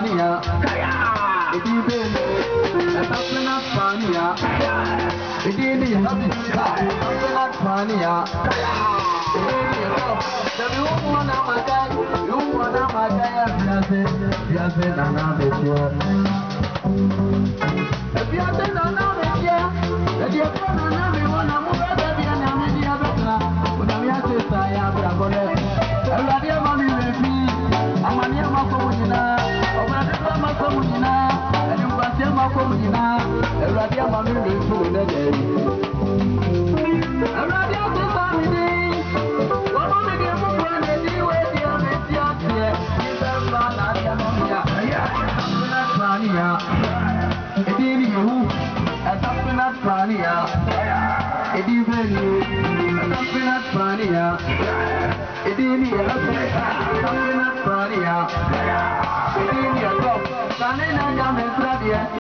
paniya. you tataplan at paniya. Itini, tataplan at paniya. Yung mga matay, yung mga matay, yasin, yasin, anamit yun. Yasin, anamit yun. Yasin, anamit yun. Namuga, yasin, anamit yun. Unamiyasita, yabrakolet. Everybody ọmọ fóònù nyinaa ẹwurade ama mi rè fóònù nẹdẹ yìí. ẹwurade ọsẹ sáàmì ni wọn mi di efufu ẹni yeah. iwe di ọmọ ti